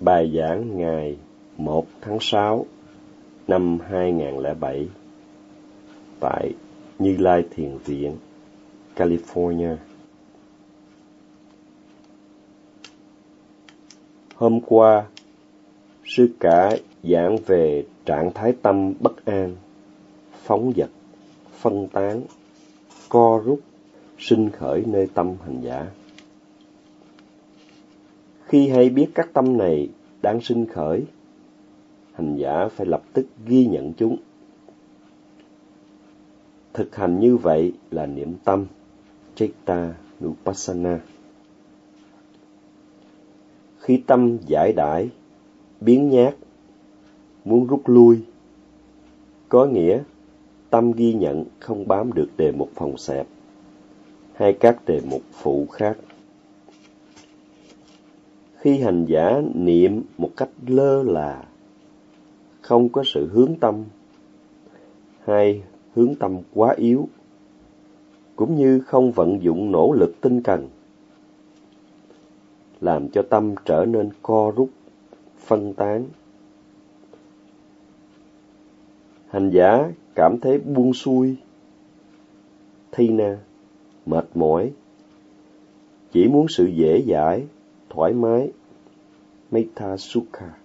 Bài giảng ngày 1 tháng 6 năm 2007 tại Như Lai Thiền Viện, California. Hôm qua, sư cả giảng về trạng thái tâm bất an, phóng dật, phân tán, co rút, sinh khởi nơi tâm hành giả. Khi hay biết các tâm này đang sinh khởi, hành giả phải lập tức ghi nhận chúng. Thực hành như vậy là niệm tâm, Chitta Nupassana. Khi tâm giải đãi, biến nhát, muốn rút lui, có nghĩa tâm ghi nhận không bám được đề mục phòng xẹp hay các đề mục phụ khác. Khi hành giả niệm một cách lơ là, không có sự hướng tâm, hay hướng tâm quá yếu, cũng như không vận dụng nỗ lực tinh cần, làm cho tâm trở nên co rút, phân tán. Hành giả cảm thấy buông xuôi, thi na, mệt mỏi, chỉ muốn sự dễ dãi, thoải mái, Metta Sukha.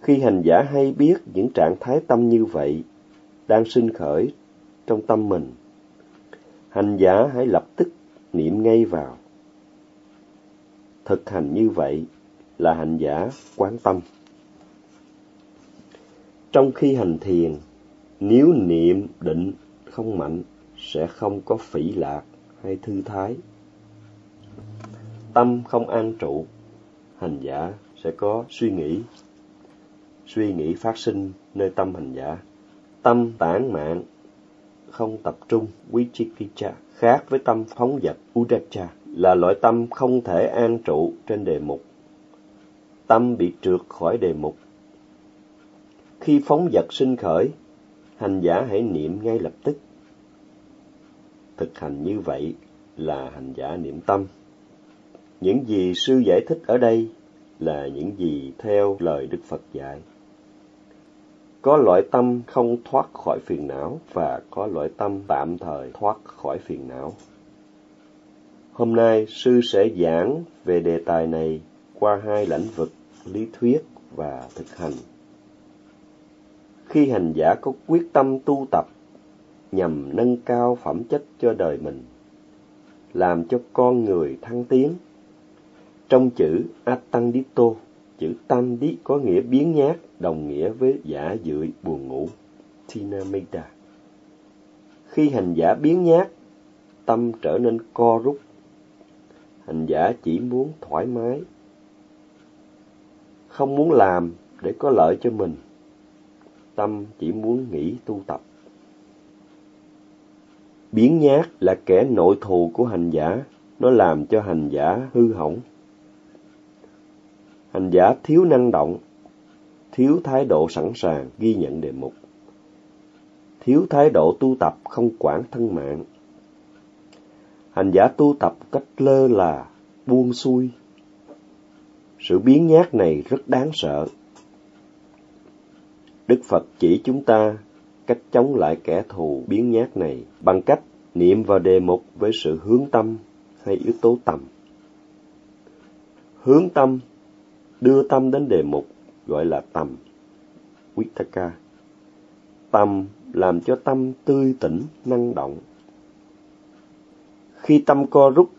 Khi hành giả hay biết những trạng thái tâm như vậy đang sinh khởi trong tâm mình, hành giả hãy lập tức niệm ngay vào. Thực hành như vậy là hành giả quán tâm. Trong khi hành thiền, nếu niệm định không mạnh sẽ không có phỉ lạc hay thư thái tâm không an trụ, hành giả sẽ có suy nghĩ. Suy nghĩ phát sinh nơi tâm hành giả. Tâm tản mạn, không tập trung, Wichikicha, khác với tâm phóng dật, udacha, là loại tâm không thể an trụ trên đề mục. Tâm bị trượt khỏi đề mục. Khi phóng dật sinh khởi, hành giả hãy niệm ngay lập tức. Thực hành như vậy là hành giả niệm tâm. Những gì sư giải thích ở đây là những gì theo lời Đức Phật dạy. Có loại tâm không thoát khỏi phiền não và có loại tâm tạm thời thoát khỏi phiền não. Hôm nay sư sẽ giảng về đề tài này qua hai lĩnh vực lý thuyết và thực hành. Khi hành giả có quyết tâm tu tập nhằm nâng cao phẩm chất cho đời mình, làm cho con người thăng tiến trong chữ Atandito, chữ Tandi có nghĩa biến nhát, đồng nghĩa với giả dưỡi buồn ngủ. Tinamida. Khi hành giả biến nhát, tâm trở nên co rút. Hành giả chỉ muốn thoải mái, không muốn làm để có lợi cho mình. Tâm chỉ muốn nghỉ tu tập. Biến nhát là kẻ nội thù của hành giả, nó làm cho hành giả hư hỏng hành giả thiếu năng động, thiếu thái độ sẵn sàng ghi nhận đề mục, thiếu thái độ tu tập không quản thân mạng. Hành giả tu tập cách lơ là, buông xuôi. Sự biến nhát này rất đáng sợ. Đức Phật chỉ chúng ta cách chống lại kẻ thù biến nhát này bằng cách niệm vào đề mục với sự hướng tâm hay yếu tố tầm. Hướng tâm đưa tâm đến đề mục gọi là tầm, Vitaka. Tầm làm cho tâm tươi tỉnh, năng động. Khi tâm co rút,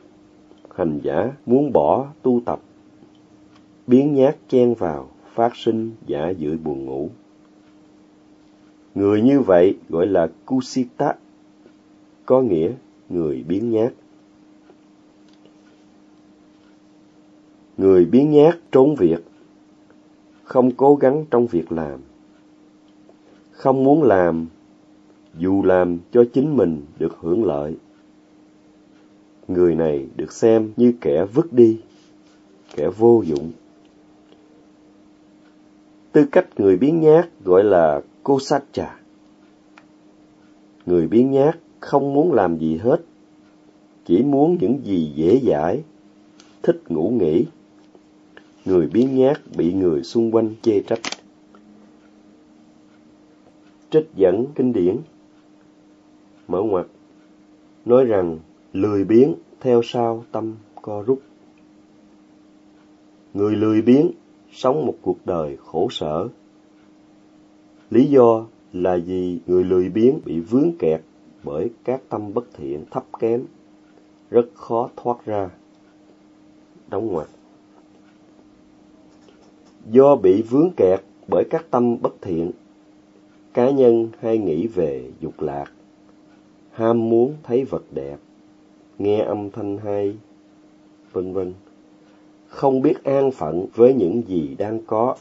hành giả muốn bỏ tu tập, biến nhát chen vào, phát sinh giả dự buồn ngủ. Người như vậy gọi là Kusita, có nghĩa người biến nhát. Người biến nhát trốn việc, không cố gắng trong việc làm. Không muốn làm, dù làm cho chính mình được hưởng lợi. Người này được xem như kẻ vứt đi, kẻ vô dụng. Tư cách người biến nhát gọi là cô sát. Người biến nhát không muốn làm gì hết, chỉ muốn những gì dễ dãi, thích ngủ nghỉ người biến nhát bị người xung quanh chê trách. Trích dẫn kinh điển Mở ngoặt Nói rằng lười biếng theo sao tâm co rút. Người lười biếng sống một cuộc đời khổ sở. Lý do là vì người lười biếng bị vướng kẹt bởi các tâm bất thiện thấp kém, rất khó thoát ra. Đóng ngoặt Do bị vướng kẹt bởi các tâm bất thiện, cá nhân hay nghĩ về dục lạc, ham muốn thấy vật đẹp, nghe âm thanh hay, vân vân. Không biết an phận với những gì đang có.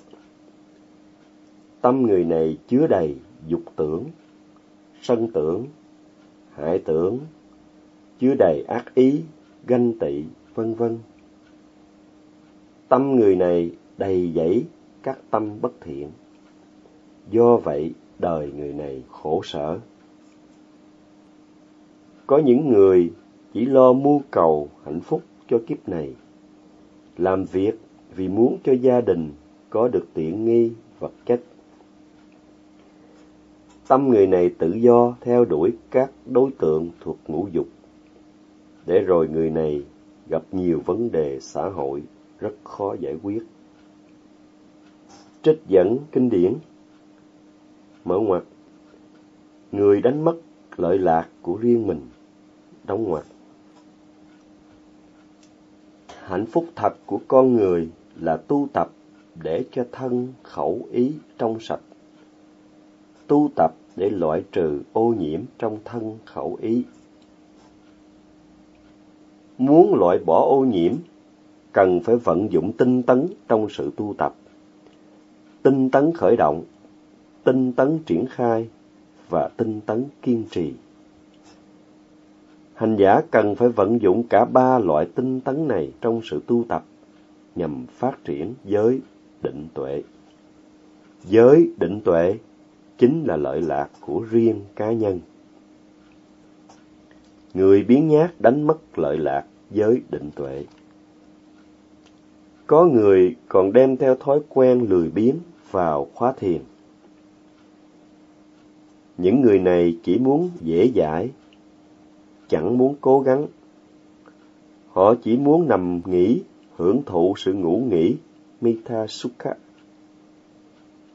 Tâm người này chứa đầy dục tưởng, sân tưởng, hại tưởng, chứa đầy ác ý, ganh tị, vân vân. Tâm người này đầy dẫy các tâm bất thiện. Do vậy, đời người này khổ sở. Có những người chỉ lo mưu cầu hạnh phúc cho kiếp này, làm việc vì muốn cho gia đình có được tiện nghi vật chất. Tâm người này tự do theo đuổi các đối tượng thuộc ngũ dục, để rồi người này gặp nhiều vấn đề xã hội rất khó giải quyết. Trích dẫn kinh điển Mở ngoặt Người đánh mất lợi lạc của riêng mình Đóng ngoặt Hạnh phúc thật của con người là tu tập để cho thân khẩu ý trong sạch. Tu tập để loại trừ ô nhiễm trong thân khẩu ý. Muốn loại bỏ ô nhiễm, cần phải vận dụng tinh tấn trong sự tu tập tinh tấn khởi động, tinh tấn triển khai và tinh tấn kiên trì. Hành giả cần phải vận dụng cả ba loại tinh tấn này trong sự tu tập nhằm phát triển giới định tuệ. Giới định tuệ chính là lợi lạc của riêng cá nhân. Người biến nhát đánh mất lợi lạc giới định tuệ. Có người còn đem theo thói quen lười biếng vào khóa thiền. Những người này chỉ muốn dễ dãi, chẳng muốn cố gắng. Họ chỉ muốn nằm nghỉ, hưởng thụ sự ngủ nghỉ, Mita Sukha.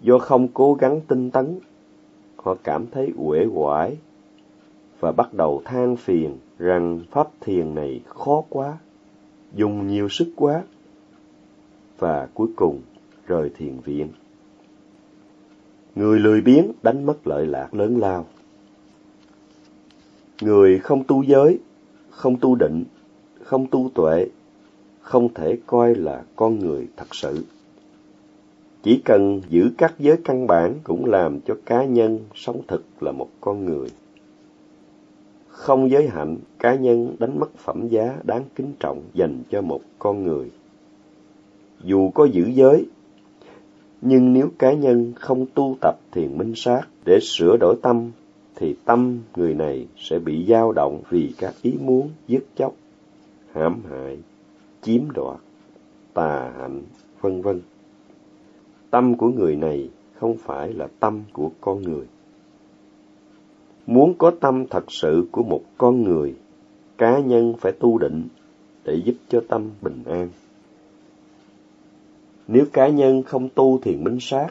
Do không cố gắng tinh tấn, họ cảm thấy uể oải và bắt đầu than phiền rằng pháp thiền này khó quá, dùng nhiều sức quá và cuối cùng rời thiền viện. Người lười biếng đánh mất lợi lạc lớn lao. Người không tu giới, không tu định, không tu tuệ, không thể coi là con người thật sự. Chỉ cần giữ các giới căn bản cũng làm cho cá nhân sống thực là một con người. Không giới hạnh, cá nhân đánh mất phẩm giá đáng kính trọng dành cho một con người. Dù có giữ giới, nhưng nếu cá nhân không tu tập thiền minh sát để sửa đổi tâm, thì tâm người này sẽ bị dao động vì các ý muốn giết chóc, hãm hại, chiếm đoạt, tà hạnh, vân vân. Tâm của người này không phải là tâm của con người. Muốn có tâm thật sự của một con người, cá nhân phải tu định để giúp cho tâm bình an. Nếu cá nhân không tu thiền minh sát,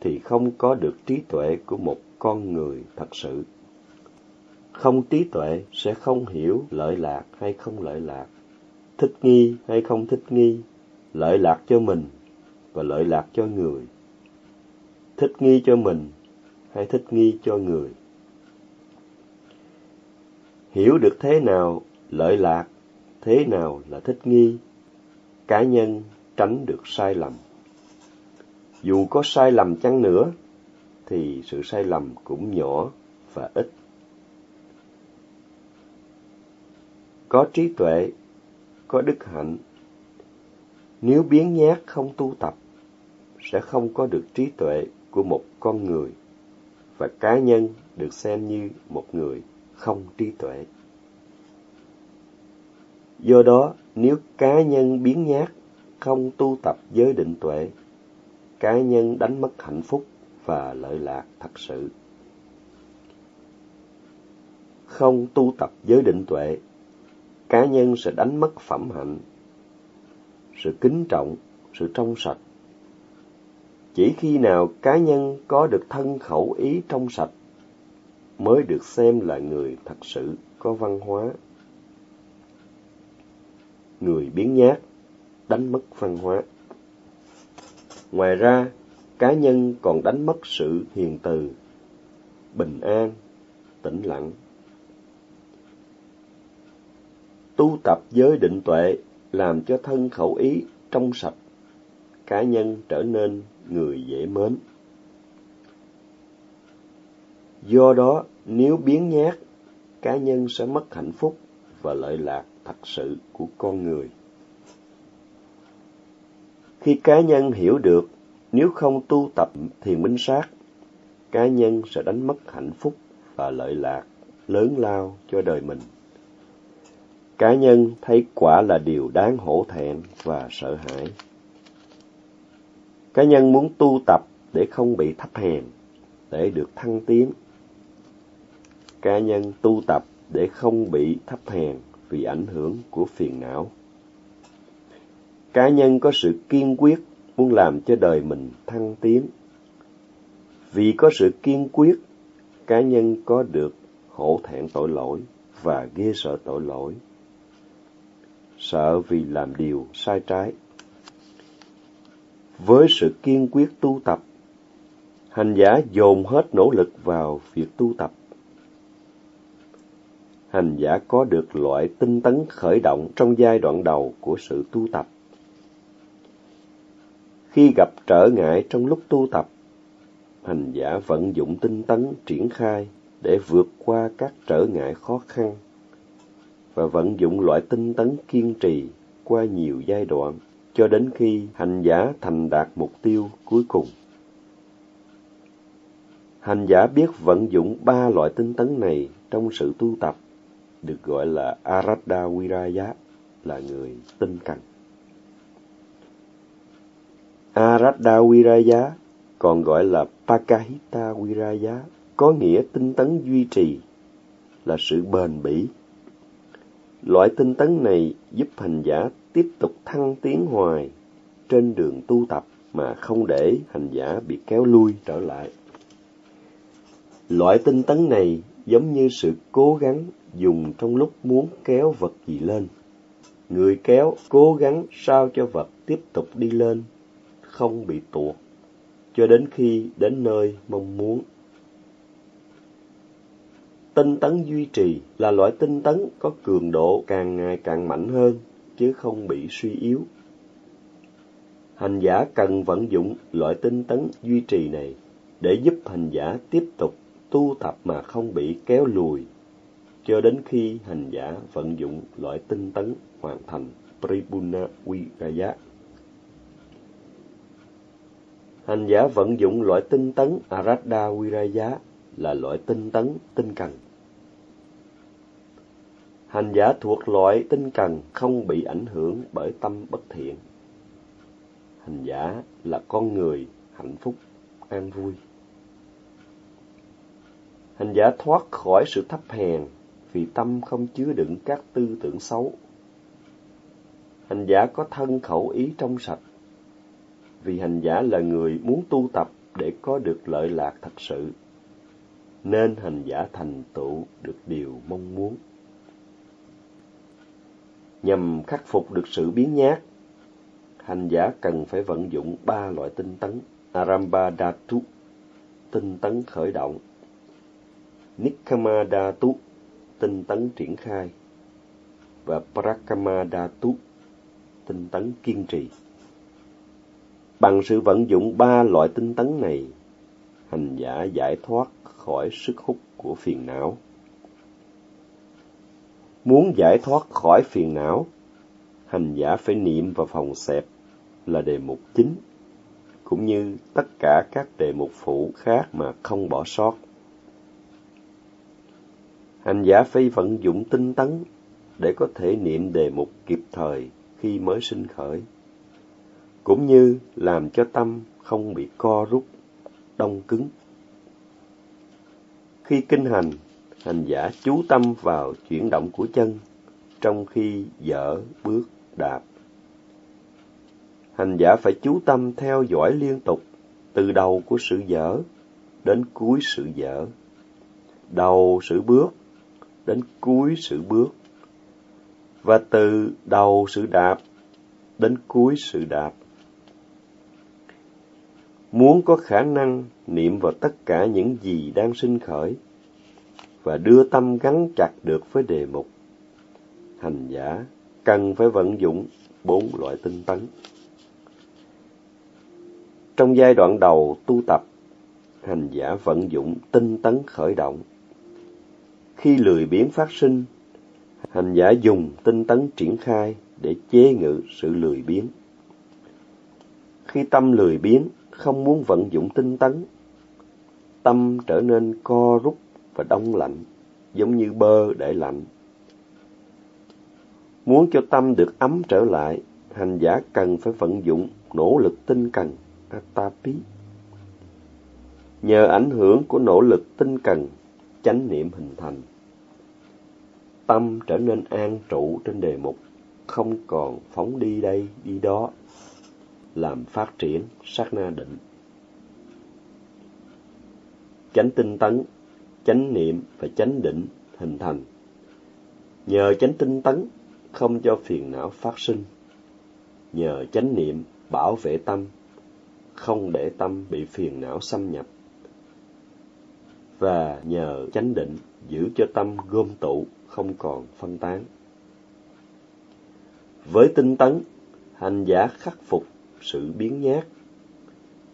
thì không có được trí tuệ của một con người thật sự. Không trí tuệ sẽ không hiểu lợi lạc hay không lợi lạc, thích nghi hay không thích nghi, lợi lạc cho mình và lợi lạc cho người. Thích nghi cho mình hay thích nghi cho người. Hiểu được thế nào lợi lạc, thế nào là thích nghi, cá nhân tránh được sai lầm. Dù có sai lầm chăng nữa, thì sự sai lầm cũng nhỏ và ít. Có trí tuệ, có đức hạnh. Nếu biến nhát không tu tập, sẽ không có được trí tuệ của một con người và cá nhân được xem như một người không trí tuệ. Do đó, nếu cá nhân biến nhát không tu tập giới định tuệ, cá nhân đánh mất hạnh phúc và lợi lạc thật sự. Không tu tập giới định tuệ, cá nhân sẽ đánh mất phẩm hạnh, sự kính trọng, sự trong sạch. Chỉ khi nào cá nhân có được thân khẩu ý trong sạch mới được xem là người thật sự có văn hóa. Người biến nhát, đánh mất văn hóa. Ngoài ra, cá nhân còn đánh mất sự hiền từ, bình an, tĩnh lặng. Tu tập giới định tuệ làm cho thân khẩu ý trong sạch, cá nhân trở nên người dễ mến. Do đó, nếu biến nhát, cá nhân sẽ mất hạnh phúc và lợi lạc thật sự của con người. Khi cá nhân hiểu được nếu không tu tập thiền minh sát, cá nhân sẽ đánh mất hạnh phúc và lợi lạc lớn lao cho đời mình. Cá nhân thấy quả là điều đáng hổ thẹn và sợ hãi. Cá nhân muốn tu tập để không bị thấp hèn, để được thăng tiến. Cá nhân tu tập để không bị thấp hèn vì ảnh hưởng của phiền não. Cá nhân có sự kiên quyết muốn làm cho đời mình thăng tiến. Vì có sự kiên quyết, cá nhân có được hổ thẹn tội lỗi và ghê sợ tội lỗi. Sợ vì làm điều sai trái. Với sự kiên quyết tu tập, hành giả dồn hết nỗ lực vào việc tu tập. Hành giả có được loại tinh tấn khởi động trong giai đoạn đầu của sự tu tập. Khi gặp trở ngại trong lúc tu tập, hành giả vận dụng tinh tấn triển khai để vượt qua các trở ngại khó khăn và vận dụng loại tinh tấn kiên trì qua nhiều giai đoạn cho đến khi hành giả thành đạt mục tiêu cuối cùng. Hành giả biết vận dụng ba loại tinh tấn này trong sự tu tập, được gọi là Aradha Viraya, là người tinh cần. Aradha Viraya còn gọi là Pakahita Viraya, có nghĩa tinh tấn duy trì, là sự bền bỉ. Loại tinh tấn này giúp hành giả tiếp tục thăng tiến hoài trên đường tu tập mà không để hành giả bị kéo lui trở lại. Loại tinh tấn này giống như sự cố gắng dùng trong lúc muốn kéo vật gì lên. Người kéo cố gắng sao cho vật tiếp tục đi lên không bị tuột, cho đến khi đến nơi mong muốn. Tinh tấn duy trì là loại tinh tấn có cường độ càng ngày càng mạnh hơn, chứ không bị suy yếu. Hành giả cần vận dụng loại tinh tấn duy trì này để giúp hành giả tiếp tục tu tập mà không bị kéo lùi, cho đến khi hành giả vận dụng loại tinh tấn hoàn thành Tribuna vigaya. Hành giả vận dụng loại tinh tấn Aradha Viraya là loại tinh tấn tinh cần. Hành giả thuộc loại tinh cần không bị ảnh hưởng bởi tâm bất thiện. Hành giả là con người hạnh phúc, an vui. Hành giả thoát khỏi sự thấp hèn vì tâm không chứa đựng các tư tưởng xấu. Hành giả có thân khẩu ý trong sạch vì hành giả là người muốn tu tập để có được lợi lạc thật sự, nên hành giả thành tựu được điều mong muốn. Nhằm khắc phục được sự biến nhát, hành giả cần phải vận dụng ba loại tinh tấn Aramba Datu, tinh tấn khởi động, Nikkama Datu, tinh tấn triển khai, và Prakama Datu, tinh tấn kiên trì. Bằng sự vận dụng ba loại tinh tấn này, hành giả giải thoát khỏi sức hút của phiền não. Muốn giải thoát khỏi phiền não, hành giả phải niệm và phòng xẹp là đề mục chính, cũng như tất cả các đề mục phụ khác mà không bỏ sót. Hành giả phải vận dụng tinh tấn để có thể niệm đề mục kịp thời khi mới sinh khởi cũng như làm cho tâm không bị co rút, đông cứng. Khi kinh hành, hành giả chú tâm vào chuyển động của chân trong khi dở bước đạp. Hành giả phải chú tâm theo dõi liên tục từ đầu của sự dở đến cuối sự dở, đầu sự bước đến cuối sự bước, và từ đầu sự đạp đến cuối sự đạp. Muốn có khả năng niệm vào tất cả những gì đang sinh khởi và đưa tâm gắn chặt được với đề mục, hành giả cần phải vận dụng bốn loại tinh tấn. Trong giai đoạn đầu tu tập, hành giả vận dụng tinh tấn khởi động. Khi lười biếng phát sinh, hành giả dùng tinh tấn triển khai để chế ngự sự lười biếng. Khi tâm lười biếng, không muốn vận dụng tinh tấn, tâm trở nên co rút và đông lạnh, giống như bơ để lạnh. Muốn cho tâm được ấm trở lại, hành giả cần phải vận dụng nỗ lực tinh cần, atapi. Nhờ ảnh hưởng của nỗ lực tinh cần, chánh niệm hình thành. Tâm trở nên an trụ trên đề mục, không còn phóng đi đây, đi đó, làm phát triển sát na định. Chánh tinh tấn, chánh niệm và chánh định hình thành. Nhờ chánh tinh tấn không cho phiền não phát sinh. Nhờ chánh niệm bảo vệ tâm, không để tâm bị phiền não xâm nhập. Và nhờ chánh định giữ cho tâm gom tụ, không còn phân tán. Với tinh tấn, hành giả khắc phục sự biến nhát,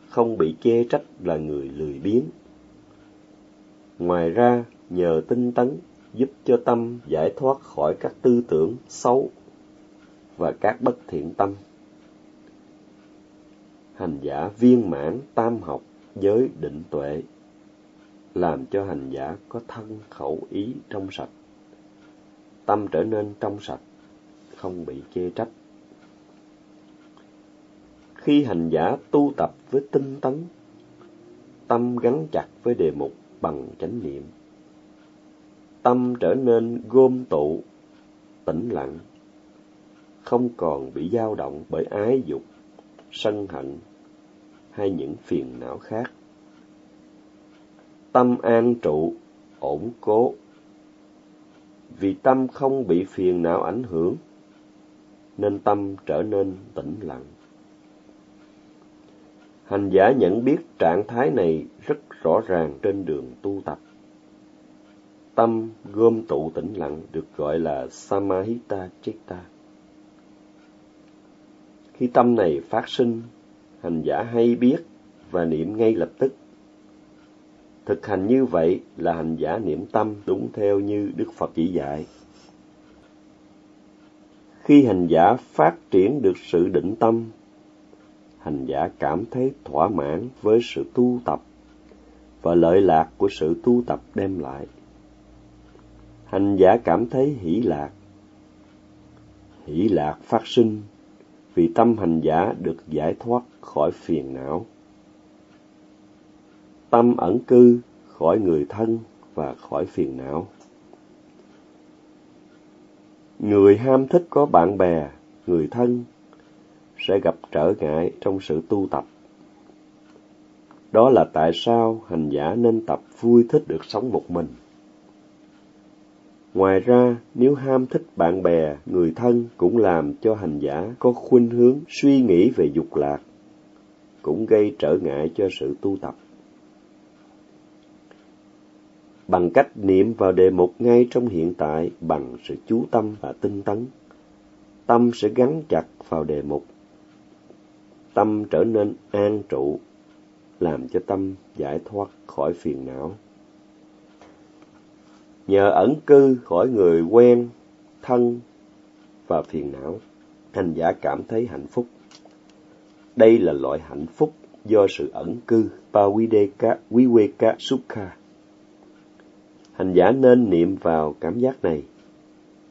không bị chê trách là người lười biếng. Ngoài ra, nhờ tinh tấn giúp cho tâm giải thoát khỏi các tư tưởng xấu và các bất thiện tâm. Hành giả viên mãn tam học giới định tuệ, làm cho hành giả có thân khẩu ý trong sạch. Tâm trở nên trong sạch, không bị chê trách. Khi hành giả tu tập với tinh tấn, tâm gắn chặt với đề mục bằng chánh niệm tâm trở nên gom tụ, tĩnh lặng, không còn bị dao động bởi ái dục, sân hận hay những phiền não khác. Tâm an trụ, ổn cố, vì tâm không bị phiền não ảnh hưởng, nên tâm trở nên tĩnh lặng. Hành giả nhận biết trạng thái này rất rõ ràng trên đường tu tập. Tâm gom tụ tĩnh lặng được gọi là Samahita Chitta. Khi tâm này phát sinh, hành giả hay biết và niệm ngay lập tức. Thực hành như vậy là hành giả niệm tâm đúng theo như Đức Phật chỉ dạy. Khi hành giả phát triển được sự định tâm, hành giả cảm thấy thỏa mãn với sự tu tập và lợi lạc của sự tu tập đem lại hành giả cảm thấy hỷ lạc. Hỷ lạc phát sinh vì tâm hành giả được giải thoát khỏi phiền não. Tâm ẩn cư khỏi người thân và khỏi phiền não. Người ham thích có bạn bè, người thân sẽ gặp trở ngại trong sự tu tập. Đó là tại sao hành giả nên tập vui thích được sống một mình. Ngoài ra, nếu ham thích bạn bè, người thân cũng làm cho hành giả có khuynh hướng suy nghĩ về dục lạc, cũng gây trở ngại cho sự tu tập. Bằng cách niệm vào đề mục ngay trong hiện tại bằng sự chú tâm và tinh tấn, tâm sẽ gắn chặt vào đề mục. Tâm trở nên an trụ, làm cho tâm giải thoát khỏi phiền não. Nhờ ẩn cư khỏi người quen, thân và phiền não, hành giả cảm thấy hạnh phúc. Đây là loại hạnh phúc do sự ẩn cư Pavideka Viveka Sukha. Hành giả nên niệm vào cảm giác này,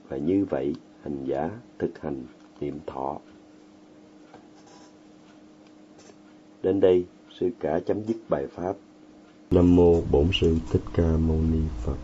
và như vậy hành giả thực hành niệm thọ. Đến đây, sư cả chấm dứt bài pháp. Nam mô Bổn sư Thích Ca Mâu Ni Phật.